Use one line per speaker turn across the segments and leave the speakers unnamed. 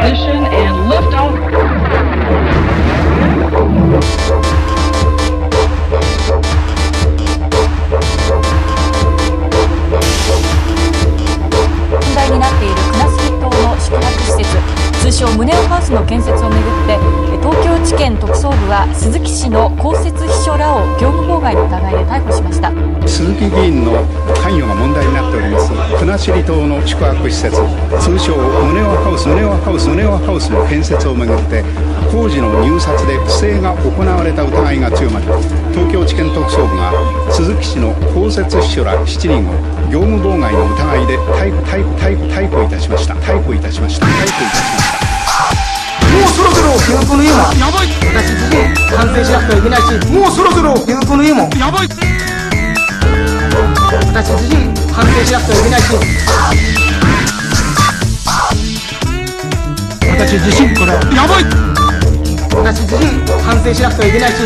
ignition and liftoff.
問題になっている国後島の宿泊施設通称ムネオハウスの建設をめぐってえ東京地検特捜部は鈴木氏の公設秘書らを業務妨害の疑いで逮捕しました
鈴木議員の関与が問題国後島の宿泊施設通称ムネオハウスムネオハウスムネオハウスの建設をめぐって工事の入札で不正が行われた疑いが強まり東京地検特捜部が鈴木氏の公設秘書ら7人を業務妨害の疑いで逮捕逮捕逮捕逮捕いたしました。逮捕いたしました。逮捕いたしました
もうそろそろ原稿の家も。やばい。私自身反省しなくてはいけないしもうそろそろ原稿の家も。やばい私自身反省しなくてはいけないし私自身これやばい私自身反省しなくてはいけないし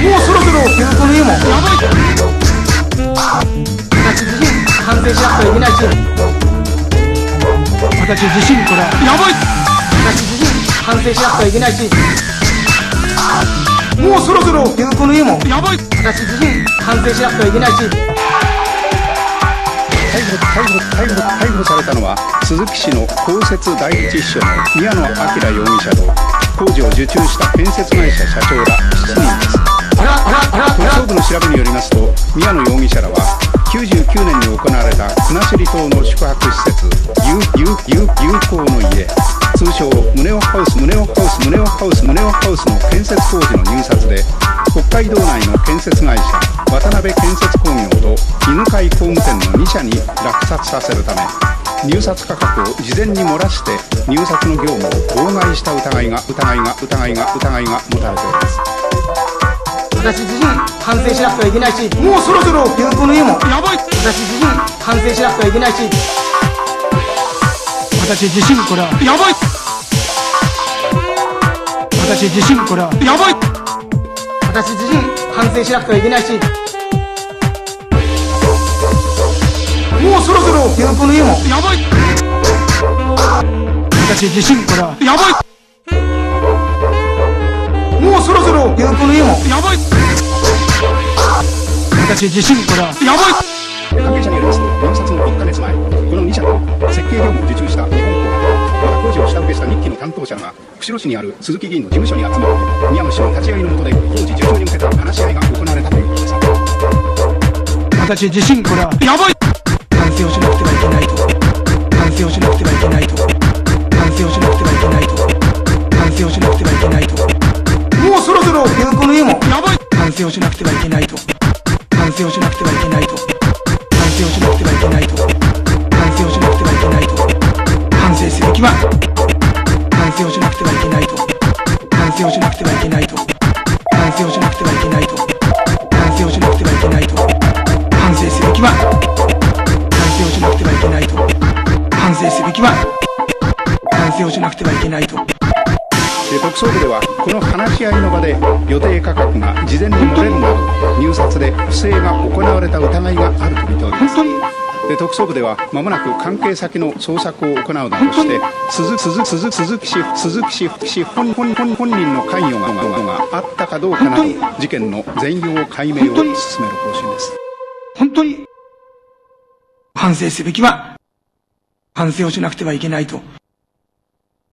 もうそろそろ原稿の家もやばい私自身反省しなくてはいけないし私自身これやばい私自身反省しなくてはいけないしもうそろそろ原稿の家も。やばい。私自身反省しなくてはいけないし。
逮捕逮捕逮捕逮捕されたのは鈴木氏の公設第一秘書の宮野明容疑者と工事を受注した建設会社社長ら7人です。特捜部の調べによりますと宮野容疑者らは99年に行われた国後島の宿泊施設有有有有効の家通称ムネオハウスムネオハウスムネオハウスムネオハウスの建設工事の入札で北海道内の建設会社渡辺建設工業と犬飼工務店の2社に落札させるため入札価格を事前に漏らして入札の業務を妨害した疑いが疑いが疑いが疑いが持たれております
私自身反省しなくてはいけないしもうそろそろ原稿の家もやばい私自身反省しなくてはいけないし私自身これやばい。私自身これやばい。私自身反省しなくてはいけないし。もうそろそろ。原稿の家も。やばい。私自身これやばい。もうそろそろ。原稿の家も。やばい。私自身これやばい。
関係者によりますと入札の1ヶ月前この2社と設計業務を受注したした日記の担当者が釧路市にある鈴木議員の事務所に集まり宮野氏の立ち会いの下で工事受注に向けた話し合いが行われたということです。
私自身これやばい。反省をしなくてはいけないと。反省をしなくてはいけないと。反省をしなくてはいけないと。反省をしなくてはいけないと。もうそろそろ原稿の家も。やばい。反省をしなくてはいけないと。反省をしなくてはいけないと省をしなくてはいけないと。反省をしなくてはいけないと。反省をしなくてはいけないと。反省すべきは。反省をしなくてはいけないと。反省すべきは。反省をしなくてはいけないと。
で特捜部ではこの話し合いの場で予定価格が事前に漏れるなど入札で不正が行われた疑いがあると見ておりますで特捜部ではまもなく関係先の捜索を行うなどして鈴鈴鈴鈴木氏鈴木氏氏本本本本人の関与ががあったかどうかなど事件の全容解明を進める方針です。
本当に反省すべきは反省をしなくてはいけないと。